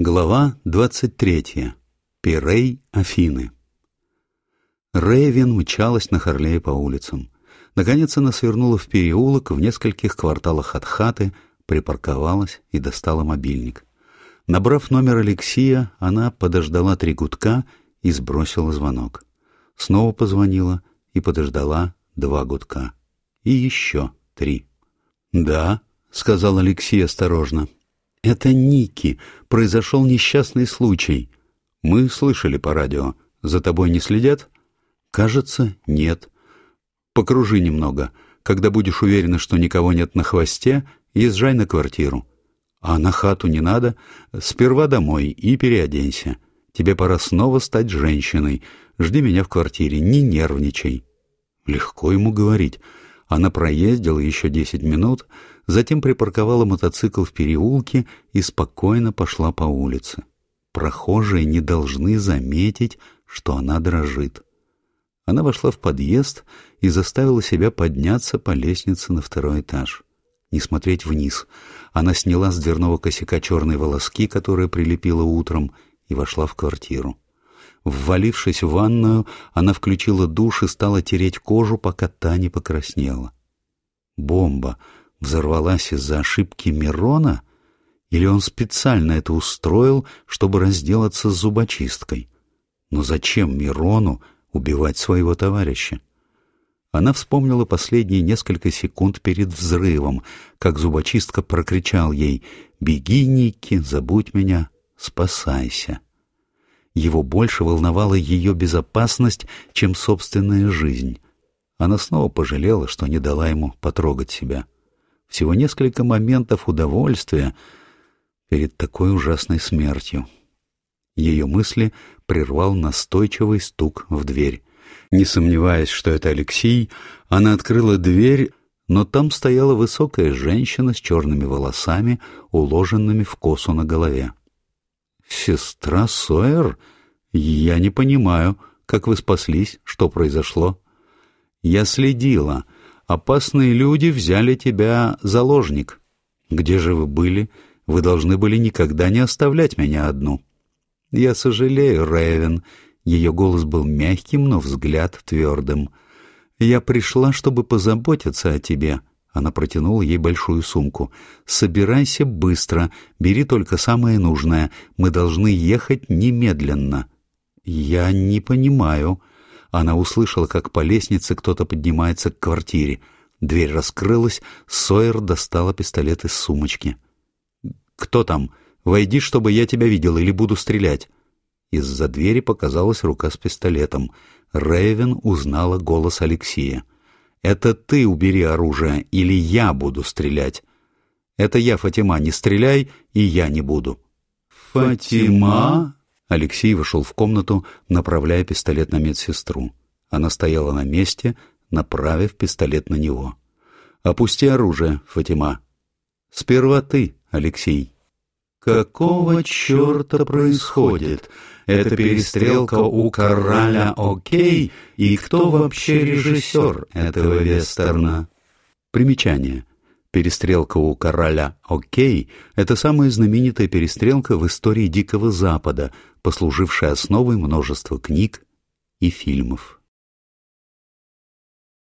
Глава 23. Пирей Афины. Рейвен мчалась на Харлее по улицам. Наконец она свернула в переулок в нескольких кварталах от хаты, припарковалась и достала мобильник. Набрав номер Алексея, она подождала три гудка и сбросила звонок. Снова позвонила и подождала два гудка. И еще три. «Да», — сказал Алексей осторожно, — «Это Ники. Произошел несчастный случай. Мы слышали по радио. За тобой не следят?» «Кажется, нет. Покружи немного. Когда будешь уверена, что никого нет на хвосте, езжай на квартиру. А на хату не надо. Сперва домой и переоденься. Тебе пора снова стать женщиной. Жди меня в квартире, не нервничай». Легко ему говорить. Она проездила еще десять минут, затем припарковала мотоцикл в переулке и спокойно пошла по улице. Прохожие не должны заметить, что она дрожит. Она вошла в подъезд и заставила себя подняться по лестнице на второй этаж. Не смотреть вниз. Она сняла с дверного косяка черные волоски, которые прилепила утром, и вошла в квартиру. Ввалившись в ванную, она включила душ и стала тереть кожу, пока та не покраснела. Бомба взорвалась из-за ошибки Мирона? Или он специально это устроил, чтобы разделаться с зубочисткой? Но зачем Мирону убивать своего товарища? Она вспомнила последние несколько секунд перед взрывом, как зубочистка прокричал ей «Беги, Ники, забудь меня, спасайся». Его больше волновала ее безопасность, чем собственная жизнь. Она снова пожалела, что не дала ему потрогать себя. Всего несколько моментов удовольствия перед такой ужасной смертью. Ее мысли прервал настойчивый стук в дверь. Не сомневаясь, что это Алексей, она открыла дверь, но там стояла высокая женщина с черными волосами, уложенными в косу на голове. «Сестра Сойер? Я не понимаю, как вы спаслись, что произошло?» «Я следила», Опасные люди взяли тебя заложник. Где же вы были? Вы должны были никогда не оставлять меня одну. Я сожалею, Рэйвен. Ее голос был мягким, но взгляд твердым. Я пришла, чтобы позаботиться о тебе. Она протянула ей большую сумку. «Собирайся быстро, бери только самое нужное. Мы должны ехать немедленно». «Я не понимаю», она услышала, как по лестнице кто-то поднимается к квартире. Дверь раскрылась, Сойер достала пистолет из сумочки. «Кто там? Войди, чтобы я тебя видел, или буду стрелять». Из-за двери показалась рука с пистолетом. Рэйвен узнала голос Алексея. «Это ты убери оружие, или я буду стрелять». «Это я, Фатима, не стреляй, и я не буду». «Фатима?» Алексей вошел в комнату, направляя пистолет на медсестру. Она стояла на месте, направив пистолет на него. «Опусти оружие, Фатима». «Сперва ты, Алексей». «Какого черта происходит? Это перестрелка у короля Окей? И кто вообще режиссер этого вестерна?» Примечание. Перестрелка у короля Окей – это самая знаменитая перестрелка в истории Дикого Запада, послужившая основой множества книг и фильмов.